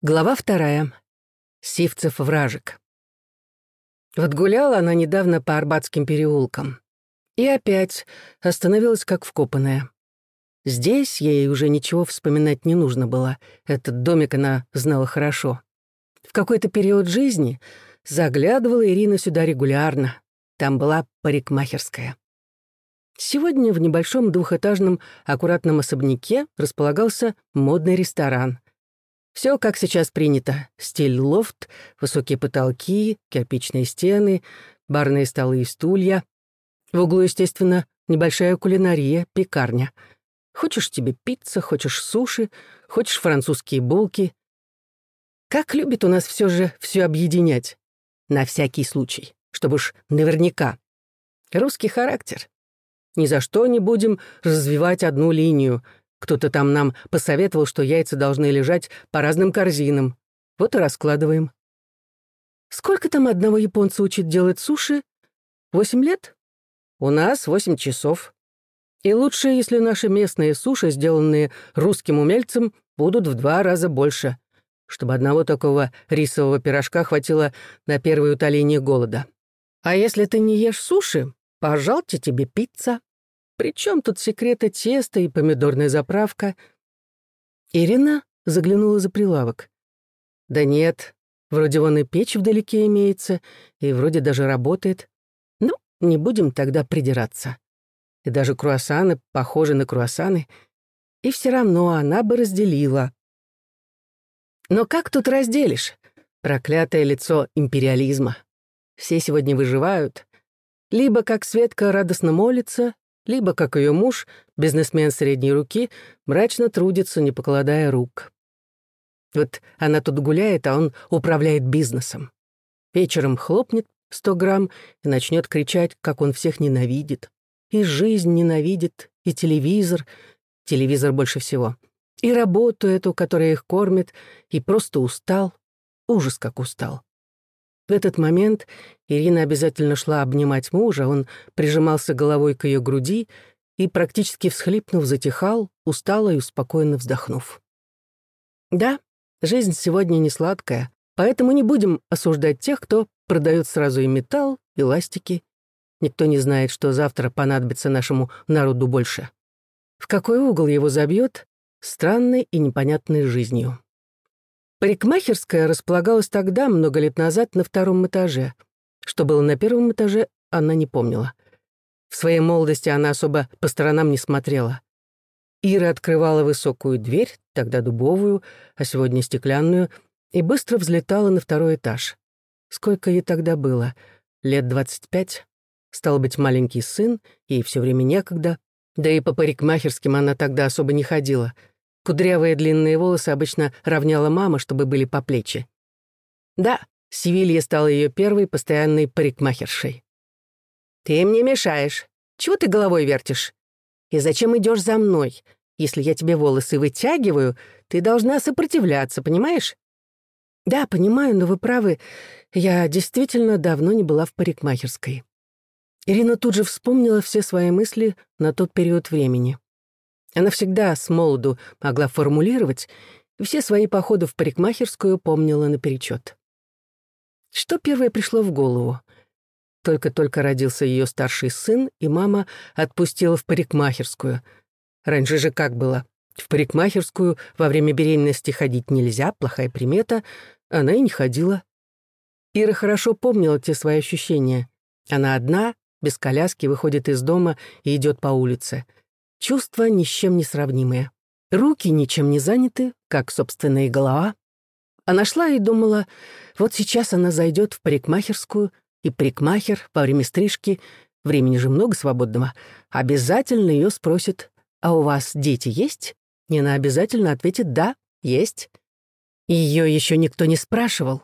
Глава вторая. Сивцев вражек. Вот гуляла она недавно по Арбатским переулкам. И опять остановилась как вкопанная. Здесь ей уже ничего вспоминать не нужно было. Этот домик она знала хорошо. В какой-то период жизни заглядывала Ирина сюда регулярно. Там была парикмахерская. Сегодня в небольшом двухэтажном аккуратном особняке располагался модный ресторан — все, как сейчас принято. Стиль лофт, высокие потолки, кирпичные стены, барные столы и стулья. В углу, естественно, небольшая кулинария, пекарня. Хочешь тебе пицца, хочешь суши, хочешь французские булки. Как любит у нас все же все объединять. На всякий случай, чтобы уж наверняка. Русский характер. Ни за что не будем развивать одну линию — кто-то там нам посоветовал, что яйца должны лежать по разным корзинам. Вот и раскладываем. Сколько там одного японца учит делать суши? Восемь лет? У нас восемь часов. И лучше, если наши местные суши, сделанные русским умельцем, будут в два раза больше, чтобы одного такого рисового пирожка хватило на первое утоление голода. А если ты не ешь суши, пожалуйте тебе пицца. Причем тут секреты теста и помидорная заправка? Ирина заглянула за прилавок. Да нет, вроде вон и печь вдалеке имеется, и вроде даже работает. Ну, не будем тогда придираться. И даже круассаны похожи на круассаны. И все равно она бы разделила. Но как тут разделишь? Проклятое лицо империализма. Все сегодня выживают. Либо, как Светка, радостно молится, либо, как ее муж, бизнесмен средней руки, мрачно трудится, не покладая рук. Вот она тут гуляет, а он управляет бизнесом. Вечером хлопнет сто грамм и начнет кричать, как он всех ненавидит. И жизнь ненавидит, и телевизор, телевизор больше всего, и работу эту, которая их кормит, и просто устал, ужас как устал. В этот момент Ирина обязательно шла обнимать мужа, он прижимался головой к ее груди и, практически всхлипнув, затихал, устало и успокоенно вздохнув. Да, жизнь сегодня не сладкая, поэтому не будем осуждать тех, кто продает сразу и металл, и ластики. Никто не знает, что завтра понадобится нашему народу больше. В какой угол его забьет странной и непонятной жизнью. Парикмахерская располагалась тогда, много лет назад, на втором этаже. Что было на первом этаже, она не помнила. В своей молодости она особо по сторонам не смотрела. Ира открывала высокую дверь, тогда дубовую, а сегодня стеклянную, и быстро взлетала на второй этаж. Сколько ей тогда было? Лет двадцать пять? Стал быть, маленький сын, ей все время некогда. Да и по парикмахерским она тогда особо не ходила — Кудрявые длинные волосы обычно равняла мама, чтобы были по плечи. Да, Севилья стала ее первой постоянной парикмахершей. «Ты мне мешаешь. Чего ты головой вертишь? И зачем идешь за мной? Если я тебе волосы вытягиваю, ты должна сопротивляться, понимаешь?» «Да, понимаю, но вы правы. Я действительно давно не была в парикмахерской». Ирина тут же вспомнила все свои мысли на тот период времени. Она всегда с молоду могла формулировать, и все свои походы в парикмахерскую помнила наперечет. Что первое пришло в голову? Только-только родился ее старший сын, и мама отпустила в парикмахерскую. Раньше же как было? В парикмахерскую во время беременности ходить нельзя, плохая примета. Она и не ходила. Ира хорошо помнила те свои ощущения. Она одна, без коляски, выходит из дома и идет по улице — Чувства ни с чем не сравнимые. Руки ничем не заняты, как собственная голова. Она шла и думала, вот сейчас она зайдет в парикмахерскую, и парикмахер во время стрижки, времени же много свободного, обязательно ее спросит, а у вас дети есть? И она обязательно ответит «да, есть». Ее еще никто не спрашивал.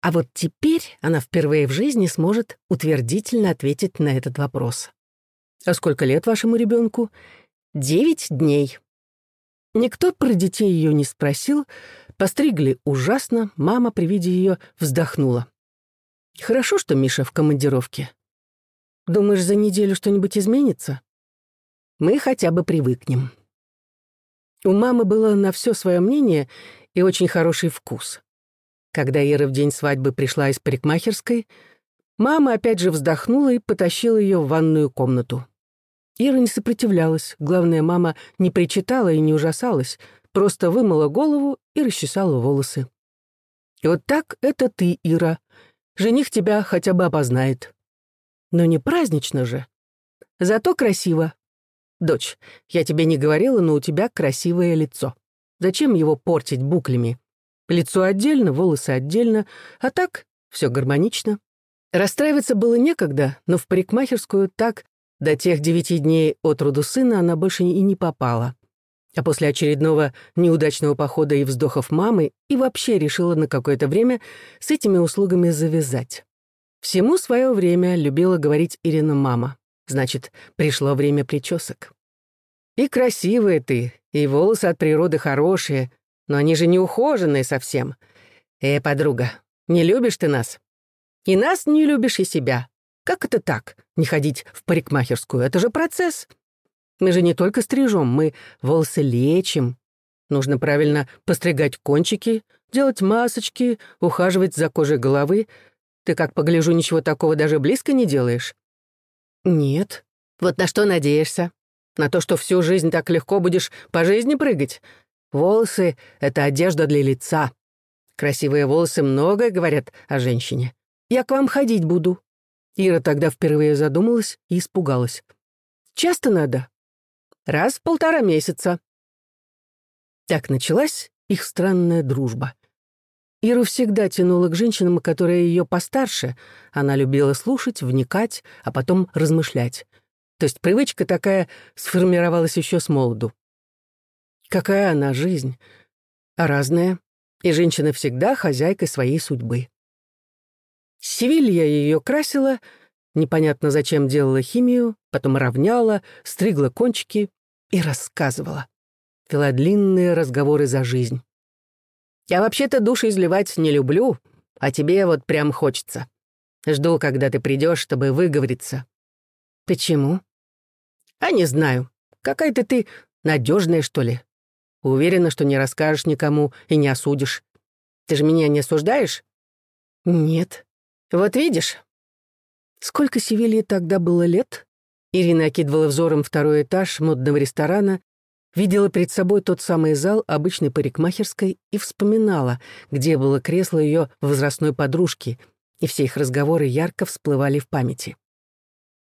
А вот теперь она впервые в жизни сможет утвердительно ответить на этот вопрос. «А сколько лет вашему ребенку? Девять дней. Никто про детей ее не спросил, постригли ужасно, мама при виде ее вздохнула. Хорошо, что Миша в командировке. Думаешь, за неделю что-нибудь изменится? Мы хотя бы привыкнем. У мамы было на все свое мнение, и очень хороший вкус. Когда Ира в день свадьбы пришла из парикмахерской, мама опять же вздохнула и потащила ее в ванную комнату. Ира не сопротивлялась, главное, мама не причитала и не ужасалась, просто вымыла голову и расчесала волосы. И вот так это ты, Ира. Жених тебя хотя бы опознает. Но не празднично же. Зато красиво. Дочь, я тебе не говорила, но у тебя красивое лицо. Зачем его портить буклями? Лицо отдельно, волосы отдельно, а так все гармонично. Расстраиваться было некогда, но в парикмахерскую так до тех девяти дней от роду сына она больше и не попала. А после очередного неудачного похода и вздохов мамы и вообще решила на какое-то время с этими услугами завязать. Всему свое время любила говорить Ирина мама. Значит, пришло время причесок. И красивая ты, и волосы от природы хорошие, но они же не ухоженные совсем. Э, подруга, не любишь ты нас? И нас не любишь, и себя. Как это так, не ходить в парикмахерскую? Это же процесс. Мы же не только стрижем, мы волосы лечим. Нужно правильно постригать кончики, делать масочки, ухаживать за кожей головы. Ты, как погляжу, ничего такого даже близко не делаешь. Нет. Вот на что надеешься? На то, что всю жизнь так легко будешь по жизни прыгать? Волосы — это одежда для лица. Красивые волосы многое говорят о женщине. Я к вам ходить буду. Ира тогда впервые задумалась и испугалась. Часто надо? Раз в полтора месяца. Так началась их странная дружба. Иру всегда тянула к женщинам, которые ее постарше. Она любила слушать, вникать, а потом размышлять. То есть привычка такая сформировалась еще с молоду. Какая она жизнь? А разная. И женщина всегда хозяйка своей судьбы. Севилья ее красила, непонятно зачем делала химию, потом равняла, стригла кончики и рассказывала. Вела длинные разговоры за жизнь. Я вообще-то душу изливать не люблю, а тебе вот прям хочется. Жду, когда ты придешь, чтобы выговориться. Почему? А не знаю. Какая-то ты надежная, что ли. Уверена, что не расскажешь никому и не осудишь. Ты же меня не осуждаешь? Нет. Вот видишь. Сколько Севилье тогда было лет? Ирина окидывала взором второй этаж модного ресторана видела перед собой тот самый зал обычной парикмахерской и вспоминала, где было кресло ее возрастной подружки, и все их разговоры ярко всплывали в памяти.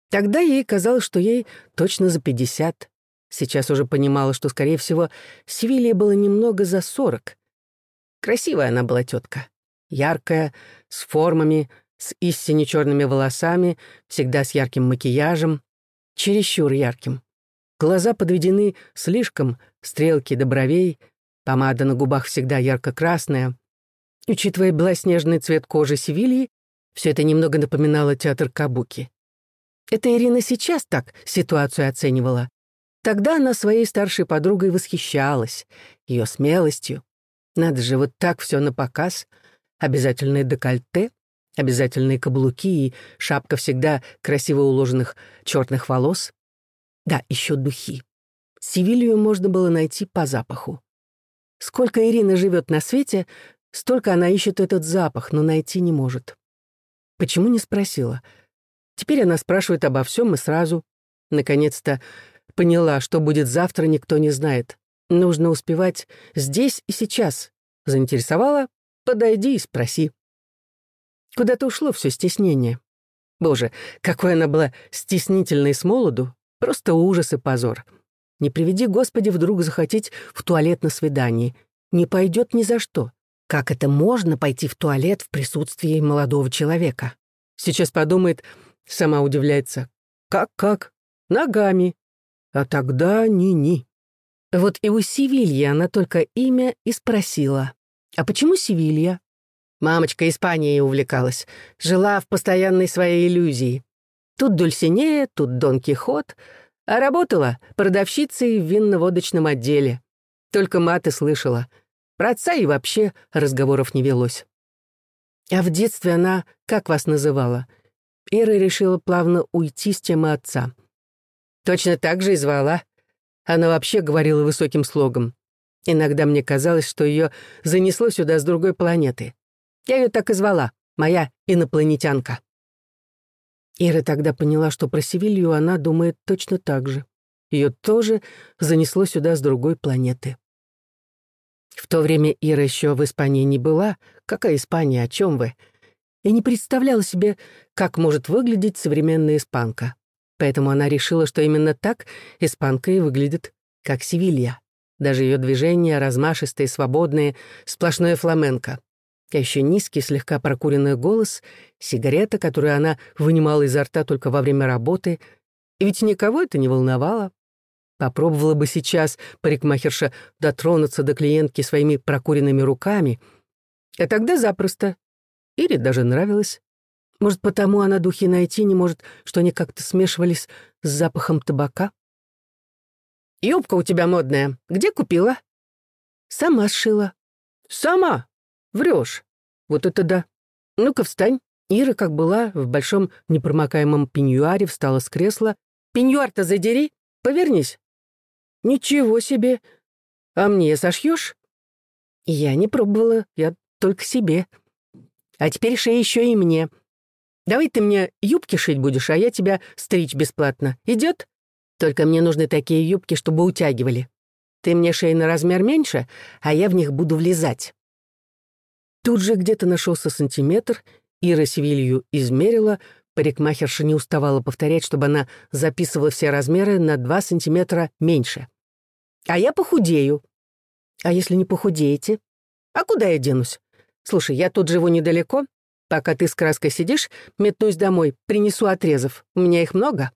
Тогда ей казалось, что ей точно за пятьдесят. Сейчас уже понимала, что, скорее всего, Севилье было немного за сорок. Красивая она была тетка, яркая, с формами, с истинно черными волосами, всегда с ярким макияжем, чересчур ярким. Глаза подведены слишком, стрелки до бровей, помада на губах всегда ярко-красная. Учитывая белоснежный цвет кожи Севильи, все это немного напоминало театр Кабуки. Это Ирина сейчас так ситуацию оценивала. Тогда она своей старшей подругой восхищалась, ее смелостью. Надо же, вот так все на показ. Обязательное декольте, обязательные каблуки и шапка всегда красиво уложенных черных волос. Да, еще духи. Севилью можно было найти по запаху. Сколько Ирина живет на свете, столько она ищет этот запах, но найти не может. Почему не спросила? Теперь она спрашивает обо всем и сразу. Наконец-то поняла, что будет завтра, никто не знает. Нужно успевать здесь и сейчас. Заинтересовала? Подойди и спроси. Куда-то ушло все стеснение. Боже, какой она была стеснительной с молоду, Просто ужас и позор. Не приведи, Господи, вдруг захотеть в туалет на свидании. Не пойдет ни за что. Как это можно пойти в туалет в присутствии молодого человека? Сейчас подумает, сама удивляется. Как-как? Ногами. А тогда ни-ни. Вот и у Севилья она только имя и спросила. А почему Севилья? Мамочка Испанией увлекалась. Жила в постоянной своей иллюзии. Тут Дульсинея, тут Дон Кихот, а работала продавщицей в винно-водочном отделе. Только маты слышала. Про отца и вообще разговоров не велось. А в детстве она как вас называла? Ира решила плавно уйти с темы отца. Точно так же и звала. Она вообще говорила высоким слогом. Иногда мне казалось, что ее занесло сюда с другой планеты. Я ее так и звала, моя инопланетянка. Ира тогда поняла, что про Севилью она думает точно так же. Ее тоже занесло сюда с другой планеты. В то время Ира еще в Испании не была. Какая Испания, о чем вы? И не представляла себе, как может выглядеть современная испанка. Поэтому она решила, что именно так испанка и выглядит, как Севилья. Даже ее движения размашистые, свободные, сплошное фламенко. А еще низкий, слегка прокуренный голос, сигарета, которую она вынимала изо рта только во время работы. И ведь никого это не волновало. Попробовала бы сейчас парикмахерша дотронуться до клиентки своими прокуренными руками. А тогда запросто. Ире даже нравилось. Может, потому она духи найти не может, что они как-то смешивались с запахом табака? «Юбка у тебя модная. Где купила?» «Сама сшила». «Сама? Врешь. Вот это да. Ну-ка, встань». Ира, как была, в большом непромокаемом пеньюаре встала с кресла. «Пеньюар-то задери, повернись». «Ничего себе! А мне сошьешь?» «Я не пробовала, я только себе. А теперь шей еще и мне. Давай ты мне юбки шить будешь, а я тебя стричь бесплатно. Идет? Только мне нужны такие юбки, чтобы утягивали. Ты мне шей на размер меньше, а я в них буду влезать». Тут же где-то нашелся сантиметр, Ира Севилью измерила, парикмахерша не уставала повторять, чтобы она записывала все размеры на два сантиметра меньше. «А я похудею». «А если не похудеете?» «А куда я денусь? Слушай, я тут живу недалеко. Пока ты с краской сидишь, метнусь домой, принесу отрезов. У меня их много».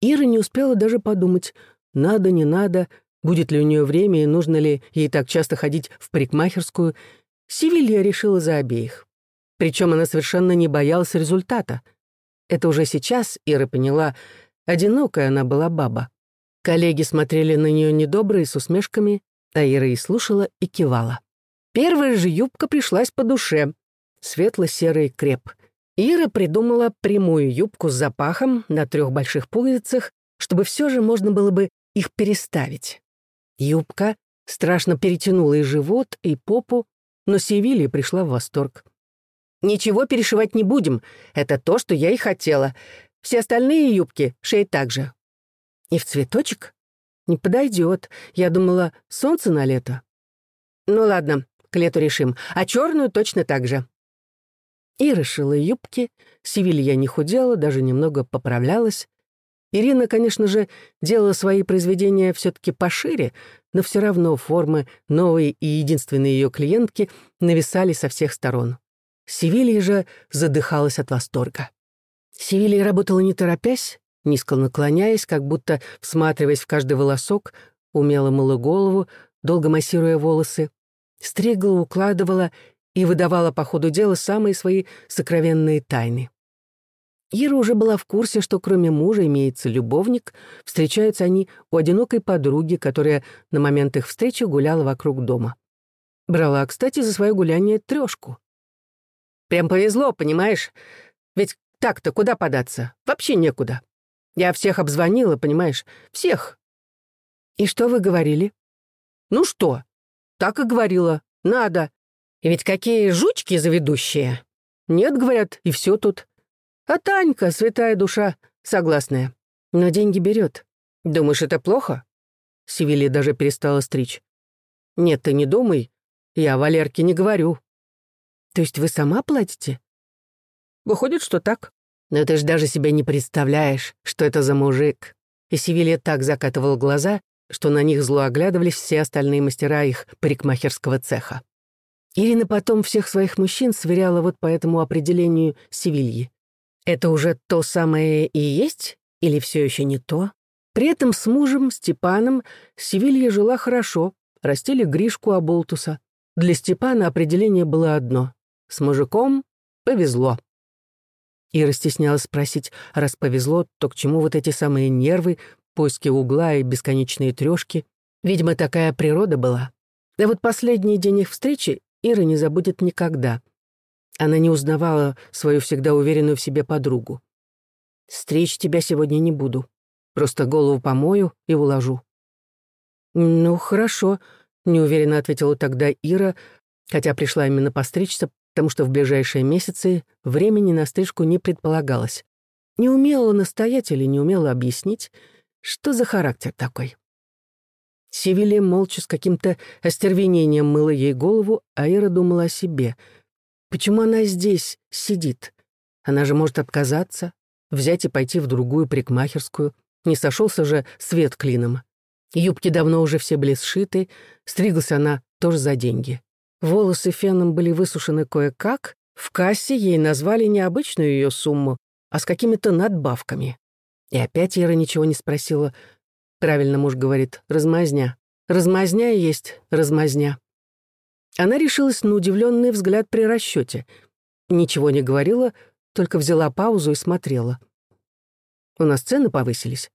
Ира не успела даже подумать, надо, не надо, будет ли у нее время и нужно ли ей так часто ходить в парикмахерскую. Севилья решила за обеих. Причем она совершенно не боялась результата. Это уже сейчас Ира поняла, одинокая она была баба. Коллеги смотрели на нее недобро и с усмешками, а Ира и слушала, и кивала. Первая же юбка пришлась по душе. Светло-серый креп. Ира придумала прямую юбку с запахом на трех больших пуговицах, чтобы все же можно было бы их переставить. Юбка страшно перетянула и живот, и попу, но Севилья пришла в восторг. «Ничего перешивать не будем. Это то, что я и хотела. Все остальные юбки шей так же». «И в цветочек?» «Не подойдет. Я думала, солнце на лето». «Ну ладно, к лету решим. А черную точно так же». И расшила юбки, Севилья не худела, даже немного поправлялась. Ирина, конечно же, делала свои произведения все-таки пошире, но все равно формы новой и единственной ее клиентки нависали со всех сторон. Севилья же задыхалась от восторга. Севилья работала не торопясь, низко наклоняясь, как будто всматриваясь в каждый волосок, умело мыла голову, долго массируя волосы, стригла, укладывала и выдавала по ходу дела самые свои сокровенные тайны. Ира уже была в курсе, что кроме мужа имеется любовник, встречаются они у одинокой подруги, которая на момент их встречи гуляла вокруг дома. Брала, кстати, за свое гуляние трешку. Прям повезло, понимаешь? Ведь так-то куда податься? Вообще некуда. Я всех обзвонила, понимаешь? Всех. И что вы говорили? Ну что? Так и говорила. Надо. И ведь какие жучки заведущие. Нет, говорят, и все тут. А Танька, святая душа, согласная. Но деньги берет. Думаешь, это плохо? Севилья даже перестала стричь. Нет, ты не думай. Я Валерке не говорю. То есть вы сама платите? Выходит, что так. Но ты ж даже себе не представляешь, что это за мужик. И Севилья так закатывал глаза, что на них зло оглядывались все остальные мастера их парикмахерского цеха. Ирина потом всех своих мужчин сверяла вот по этому определению Севильи. Это уже то самое и есть? Или все еще не то? При этом с мужем, Степаном, Севилья жила хорошо, растили Гришку Аболтуса. Для Степана определение было одно. С мужиком повезло. Ира стеснялась спросить, раз повезло, то к чему вот эти самые нервы, поиски угла и бесконечные трешки? Видимо, такая природа была. Да вот последний день их встречи Ира не забудет никогда. Она не узнавала свою всегда уверенную в себе подругу. «Стричь тебя сегодня не буду. Просто голову помою и уложу». «Ну, хорошо. — неуверенно ответила тогда Ира, хотя пришла именно постричься, потому что в ближайшие месяцы времени на стрижку не предполагалось. Не умела настоять или не умела объяснить, что за характер такой. Севилия молча с каким-то остервенением мыла ей голову, а Ира думала о себе. Почему она здесь сидит? Она же может отказаться, взять и пойти в другую парикмахерскую. Не сошелся же свет клином. Юбки давно уже все были сшиты, стриглась она тоже за деньги. Волосы феном были высушены кое-как, в кассе ей назвали не обычную ее сумму, а с какими-то надбавками. И опять Ира ничего не спросила. Правильно муж говорит, размазня. Размазня есть размазня. Она решилась на удивленный взгляд при расчете. Ничего не говорила, только взяла паузу и смотрела. У нас цены повысились.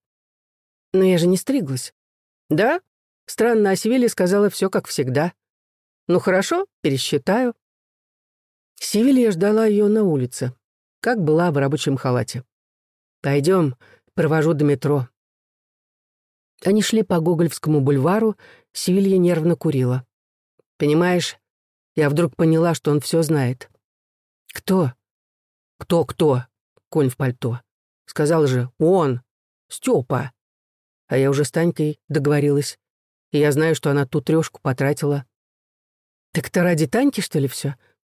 Но я же не стриглась. Да? Странно, а сказала все как всегда. Ну хорошо, пересчитаю. Севилья ждала ее на улице, как была в рабочем халате. Пойдем, провожу до метро. Они шли по Гоголевскому бульвару, Севилья нервно курила. Понимаешь, я вдруг поняла, что он все знает. Кто? Кто-кто? Конь в пальто. Сказал же, он, Степа. А я уже с Танькой договорилась. И я знаю, что она ту трешку потратила. Так то ради Таньки, что ли, все?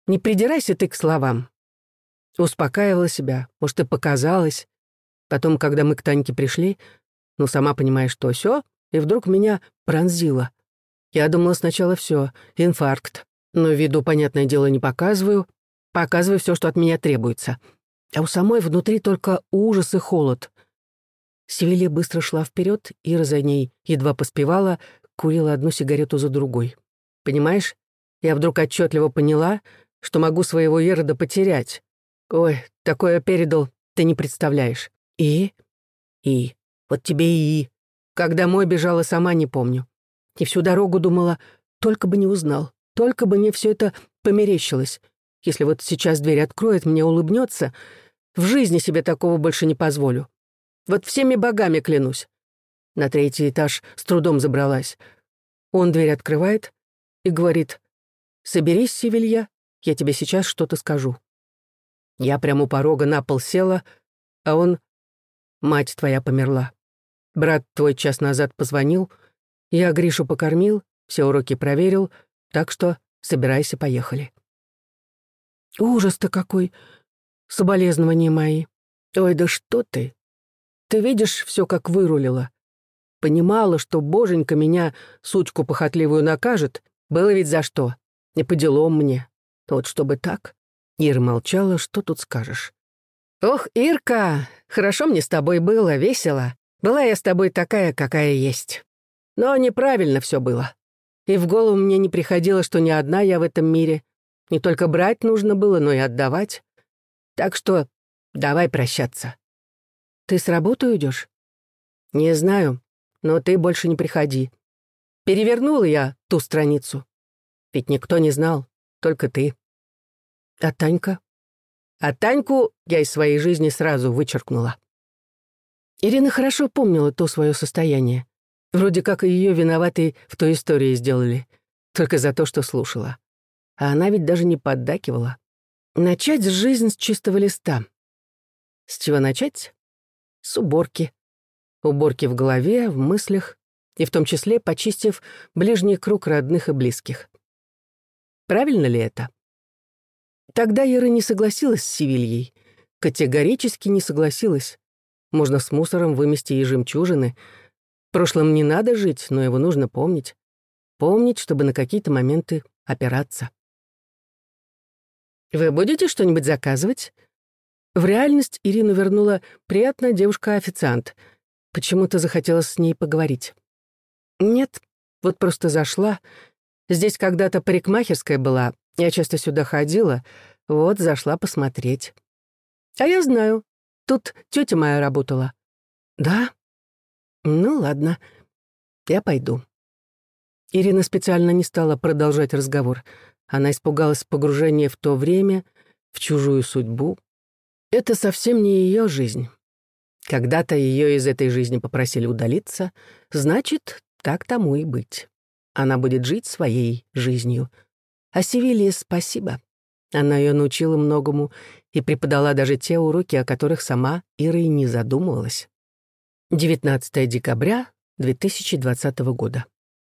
Не придирайся ты к словам. Успокаивала себя, может, и показалось. Потом, когда мы к Таньке пришли, ну, сама понимаешь, что все, и вдруг меня пронзило. Я думала сначала все, инфаркт, но виду, понятное дело, не показываю, показываю все, что от меня требуется. А у самой внутри только ужас и холод. Севилья быстро шла вперед, Ира за ней едва поспевала, курила одну сигарету за другой. Понимаешь, я вдруг отчетливо поняла, что могу своего Ерода потерять. Ой, такое передал, ты не представляешь. И? И. Вот тебе и. Как домой бежала, сама не помню. И всю дорогу думала, только бы не узнал, только бы мне все это померещилось. Если вот сейчас дверь откроет, мне улыбнется, в жизни себе такого больше не позволю. Вот всеми богами клянусь. На третий этаж с трудом забралась. Он дверь открывает и говорит, «Соберись, Севилья, я тебе сейчас что-то скажу». Я прямо у порога на пол села, а он... Мать твоя померла. Брат твой час назад позвонил, я Гришу покормил, все уроки проверил, так что собирайся, поехали. Ужас-то какой! Соболезнования мои. Ой, да что ты! Ты видишь, все как вырулило. Понимала, что боженька меня, сучку похотливую, накажет, было ведь за что. Не по делам мне. Вот чтобы так. Ира молчала, что тут скажешь. «Ох, Ирка, хорошо мне с тобой было, весело. Была я с тобой такая, какая есть. Но неправильно все было. И в голову мне не приходило, что не одна я в этом мире. Не только брать нужно было, но и отдавать. Так что давай прощаться. Ты с работы уйдешь? Не знаю, но ты больше не приходи. Перевернула я ту страницу. Ведь никто не знал, только ты. А Танька? А Таньку я из своей жизни сразу вычеркнула. Ирина хорошо помнила то свое состояние. Вроде как ее виноватой в той истории сделали. Только за то, что слушала. А она ведь даже не поддакивала. Начать жизнь с чистого листа. С чего начать? С уборки. Уборки в голове, в мыслях, и в том числе почистив ближний круг родных и близких. Правильно ли это? Тогда Ира не согласилась с Севильей. Категорически не согласилась. Можно с мусором вымести и жемчужины. Прошлом не надо жить, но его нужно помнить. Помнить, чтобы на какие-то моменты опираться. «Вы будете что-нибудь заказывать?» В реальность Ирину вернула приятная девушка-официант. Почему-то захотелось с ней поговорить. «Нет, вот просто зашла. Здесь когда-то парикмахерская была, я часто сюда ходила, вот зашла посмотреть. А я знаю, тут тетя моя работала. Да? Ну ладно, я пойду. Ирина специально не стала продолжать разговор. Она испугалась погружения в то время, в чужую судьбу. Это совсем не ее жизнь. Когда-то ее из этой жизни попросили удалиться, значит, так тому и быть. она будет жить своей жизнью. А Севилье спасибо. Она ее научила многому и преподала даже те уроки, о которых сама Ира и не задумывалась. 19 декабря 2020 года.